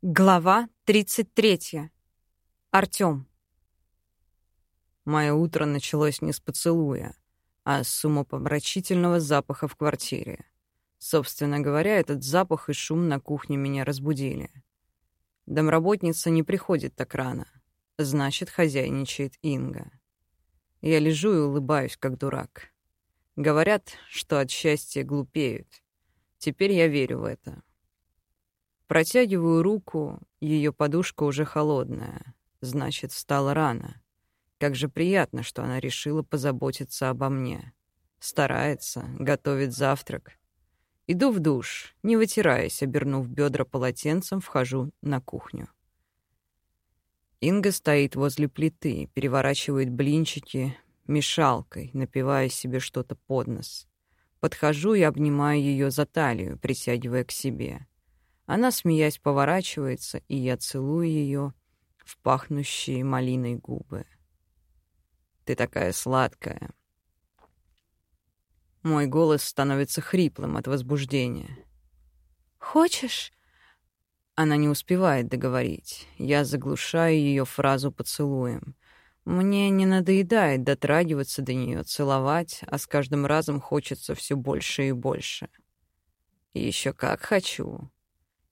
Глава 33. Артём. Мое утро началось не с поцелуя, а с умопомрачительного запаха в квартире. Собственно говоря, этот запах и шум на кухне меня разбудили. Домработница не приходит так рано. Значит, хозяйничает Инга. Я лежу и улыбаюсь, как дурак. Говорят, что от счастья глупеют. Теперь я верю в это. Протягиваю руку, ее подушка уже холодная. Значит, встала рано. Как же приятно, что она решила позаботиться обо мне. Старается, готовит завтрак. Иду в душ, не вытираясь, обернув бедра полотенцем, вхожу на кухню. Инга стоит возле плиты, переворачивает блинчики мешалкой, напивая себе что-то под нос. Подхожу и обнимаю ее за талию, притягивая к себе. Она, смеясь, поворачивается, и я целую ее в пахнущие малиной губы. Ты такая сладкая. Мой голос становится хриплым от возбуждения. «Хочешь?» Она не успевает договорить. Я заглушаю ее фразу поцелуем. Мне не надоедает дотрагиваться до нее, целовать, а с каждым разом хочется все больше и больше. Еще как хочу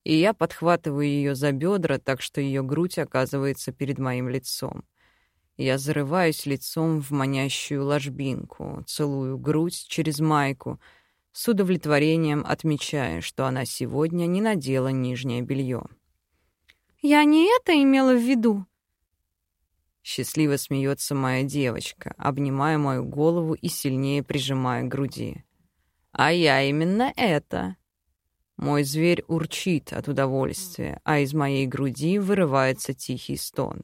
и я подхватываю ее за бедра, так что ее грудь оказывается перед моим лицом. Я зарываюсь лицом в манящую ложбинку, целую грудь через майку, с удовлетворением отмечая, что она сегодня не надела нижнее белье. «Я не это имела в виду», Счастливо смеется моя девочка, обнимая мою голову и сильнее прижимая к груди. А я именно это. Мой зверь урчит от удовольствия, а из моей груди вырывается тихий стон.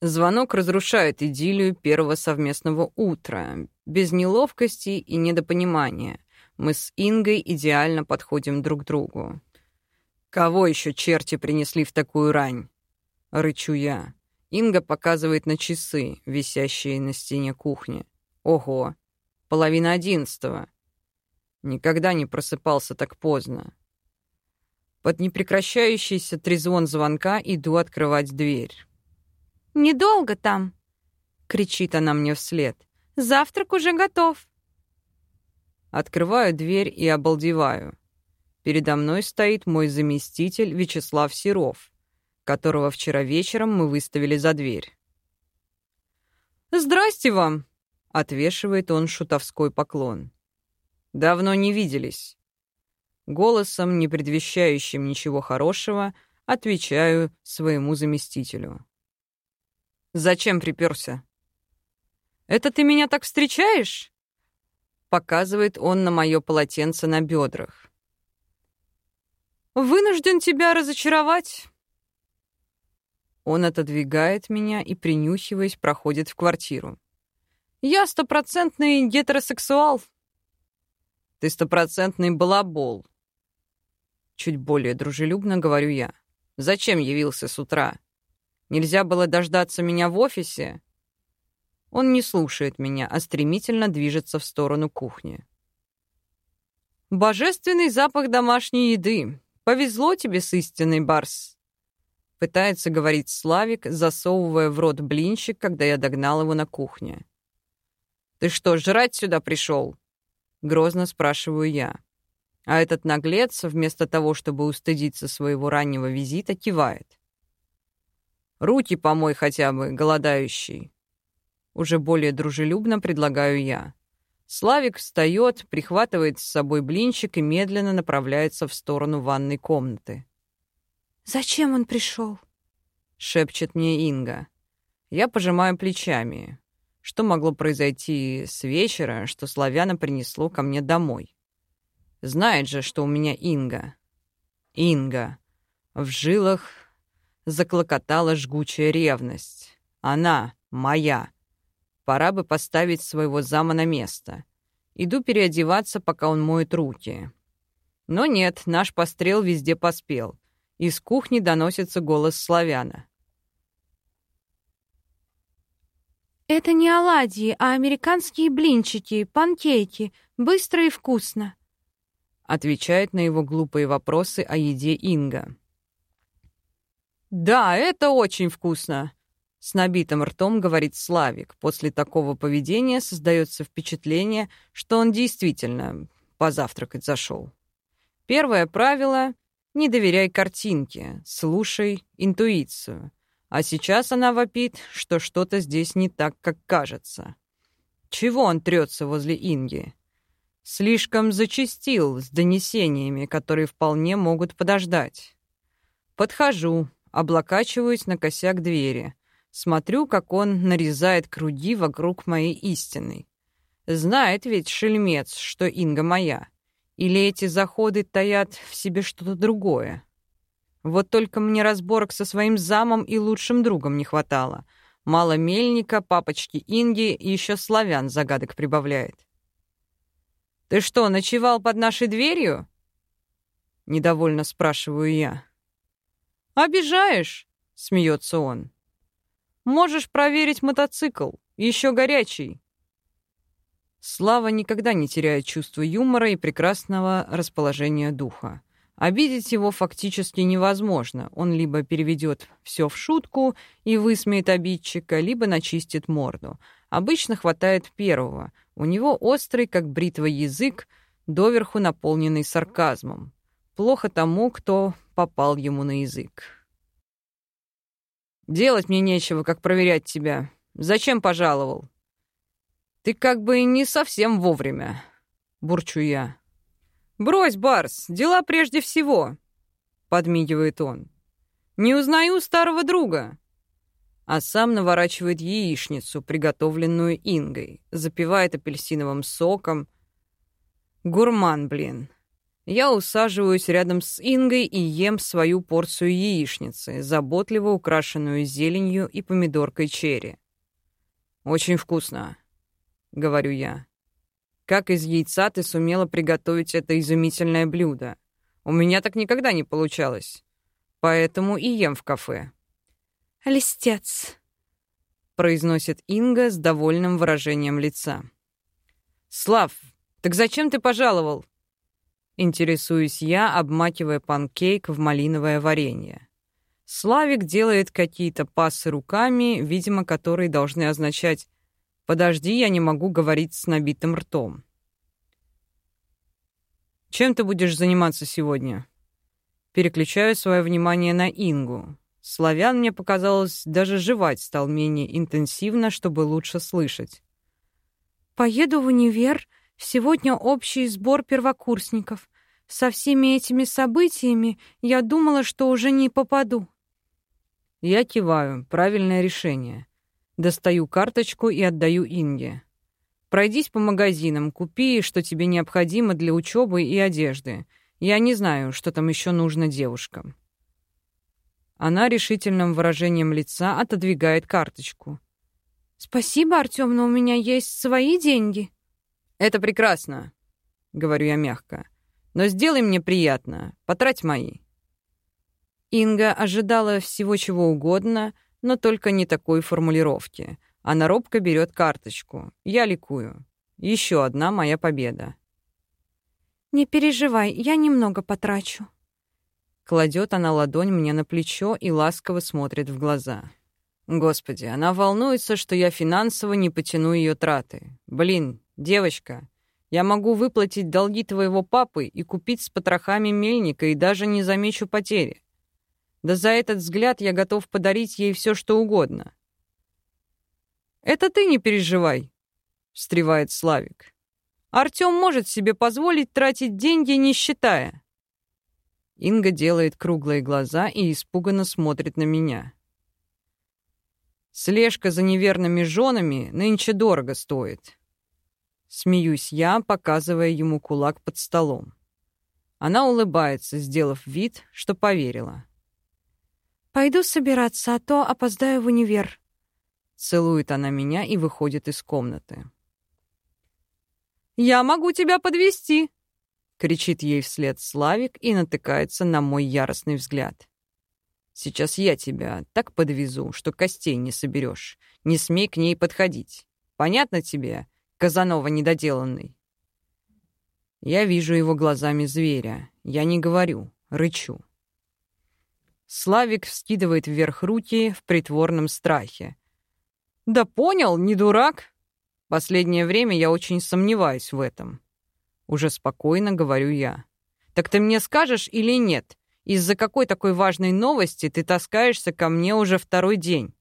Звонок разрушает идиллию первого совместного утра. Без неловкости и недопонимания. Мы с Ингой идеально подходим друг к другу. «Кого еще черти принесли в такую рань?» — рычу я. Инга показывает на часы, висящие на стене кухни. «Ого! Половина одиннадцатого!» Никогда не просыпался так поздно. Под непрекращающийся трезвон звонка иду открывать дверь. «Недолго там!» — кричит она мне вслед. «Завтрак уже готов!» Открываю дверь и обалдеваю. Передо мной стоит мой заместитель Вячеслав Серов, которого вчера вечером мы выставили за дверь. «Здрасте вам!» — отвешивает он шутовской поклон. «Давно не виделись. Голосом, не предвещающим ничего хорошего, отвечаю своему заместителю. «Зачем приперся?» «Это ты меня так встречаешь?» Показывает он на мое полотенце на бедрах. «Вынужден тебя разочаровать». Он отодвигает меня и, принюхиваясь, проходит в квартиру. «Я стопроцентный гетеросексуал». «Ты стопроцентный балабол», Чуть более дружелюбно говорю я. «Зачем явился с утра? Нельзя было дождаться меня в офисе?» Он не слушает меня, а стремительно движется в сторону кухни. «Божественный запах домашней еды. Повезло тебе с истинной, Барс!» Пытается говорить Славик, засовывая в рот блинчик, когда я догнал его на кухне. «Ты что, жрать сюда пришел?» Грозно спрашиваю я. А этот наглец, вместо того, чтобы устыдиться своего раннего визита, кивает. «Руки помой хотя бы, голодающий». Уже более дружелюбно предлагаю я. Славик встает, прихватывает с собой блинчик и медленно направляется в сторону ванной комнаты. «Зачем он пришел? шепчет мне Инга. Я пожимаю плечами. Что могло произойти с вечера, что Славяна принесло ко мне домой? Знает же, что у меня Инга. Инга. В жилах заклокотала жгучая ревность. Она моя. Пора бы поставить своего зама на место. Иду переодеваться, пока он моет руки. Но нет, наш пострел везде поспел. Из кухни доносится голос славяна. «Это не оладьи, а американские блинчики, панкейки. Быстро и вкусно». Отвечает на его глупые вопросы о еде Инга. «Да, это очень вкусно!» С набитым ртом говорит Славик. После такого поведения создается впечатление, что он действительно позавтракать зашел. Первое правило — не доверяй картинке, слушай интуицию. А сейчас она вопит, что что-то здесь не так, как кажется. Чего он трется возле Инги? Слишком зачастил с донесениями, которые вполне могут подождать. Подхожу, облокачиваюсь на косяк двери. Смотрю, как он нарезает круги вокруг моей истины. Знает ведь шельмец, что Инга моя. Или эти заходы таят в себе что-то другое. Вот только мне разборок со своим замом и лучшим другом не хватало. Мало мельника, папочки Инги и еще славян загадок прибавляет. «Ты что, ночевал под нашей дверью?» Недовольно спрашиваю я. «Обижаешь?» — смеется он. «Можешь проверить мотоцикл, еще горячий». Слава никогда не теряет чувство юмора и прекрасного расположения духа. Обидеть его фактически невозможно. Он либо переведет все в шутку и высмеет обидчика, либо начистит морду. Обычно хватает первого. У него острый, как бритва, язык, доверху наполненный сарказмом. Плохо тому, кто попал ему на язык. «Делать мне нечего, как проверять тебя. Зачем пожаловал?» «Ты как бы не совсем вовремя», — бурчу я. «Брось, Барс, дела прежде всего», — подмигивает он. «Не узнаю старого друга» а сам наворачивает яичницу, приготовленную Ингой, запивает апельсиновым соком. Гурман, блин. Я усаживаюсь рядом с Ингой и ем свою порцию яичницы, заботливо украшенную зеленью и помидоркой черри. «Очень вкусно», — говорю я. «Как из яйца ты сумела приготовить это изумительное блюдо? У меня так никогда не получалось. Поэтому и ем в кафе». «Листец», — произносит Инга с довольным выражением лица. «Слав, так зачем ты пожаловал?» Интересуюсь я, обмакивая панкейк в малиновое варенье. Славик делает какие-то пасы руками, видимо, которые должны означать «Подожди, я не могу говорить с набитым ртом». «Чем ты будешь заниматься сегодня?» Переключаю свое внимание на Ингу. Славян, мне показалось, даже жевать стал менее интенсивно, чтобы лучше слышать. «Поеду в универ. Сегодня общий сбор первокурсников. Со всеми этими событиями я думала, что уже не попаду». Я киваю. Правильное решение. Достаю карточку и отдаю Инге. Пройдись по магазинам, купи, что тебе необходимо для учебы и одежды. Я не знаю, что там еще нужно девушкам. Она решительным выражением лица отодвигает карточку. «Спасибо, Артём, но у меня есть свои деньги». «Это прекрасно», — говорю я мягко. «Но сделай мне приятно, потрать мои». Инга ожидала всего чего угодно, но только не такой формулировки. Она робко берет карточку. Я ликую. Еще одна моя победа. «Не переживай, я немного потрачу», Кладет она ладонь мне на плечо и ласково смотрит в глаза. Господи, она волнуется, что я финансово не потяну ее траты. Блин, девочка, я могу выплатить долги твоего папы и купить с потрохами мельника и даже не замечу потери. Да за этот взгляд я готов подарить ей все, что угодно. «Это ты не переживай», — встревает Славик. «Артём может себе позволить тратить деньги, не считая. Инга делает круглые глаза и испуганно смотрит на меня. Слежка за неверными женами нынче дорого стоит. Смеюсь я, показывая ему кулак под столом. Она улыбается, сделав вид, что поверила. «Пойду собираться, а то опоздаю в универ». Целует она меня и выходит из комнаты. «Я могу тебя подвести, кричит ей вслед Славик и натыкается на мой яростный взгляд. Сейчас я тебя так подвезу, что костей не соберешь. Не смей к ней подходить. Понятно тебе, Казанова недоделанный? Я вижу его глазами зверя. Я не говорю, рычу. Славик вскидывает вверх руки в притворном страхе. «Да понял, не дурак!» Последнее время я очень сомневаюсь в этом. Уже спокойно говорю я. «Так ты мне скажешь или нет? Из-за какой такой важной новости ты таскаешься ко мне уже второй день?»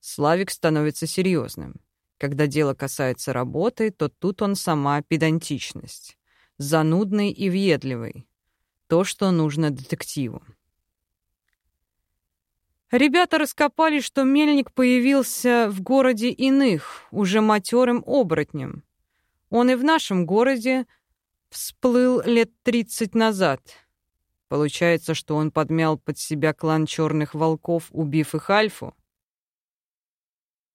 Славик становится серьезным. Когда дело касается работы, то тут он сама педантичность. Занудный и въедливый. То, что нужно детективу. Ребята раскопали, что мельник появился в городе иных, уже матерым оборотнем. Он и в нашем городе всплыл лет тридцать назад. Получается, что он подмял под себя клан черных волков, убив их Альфу?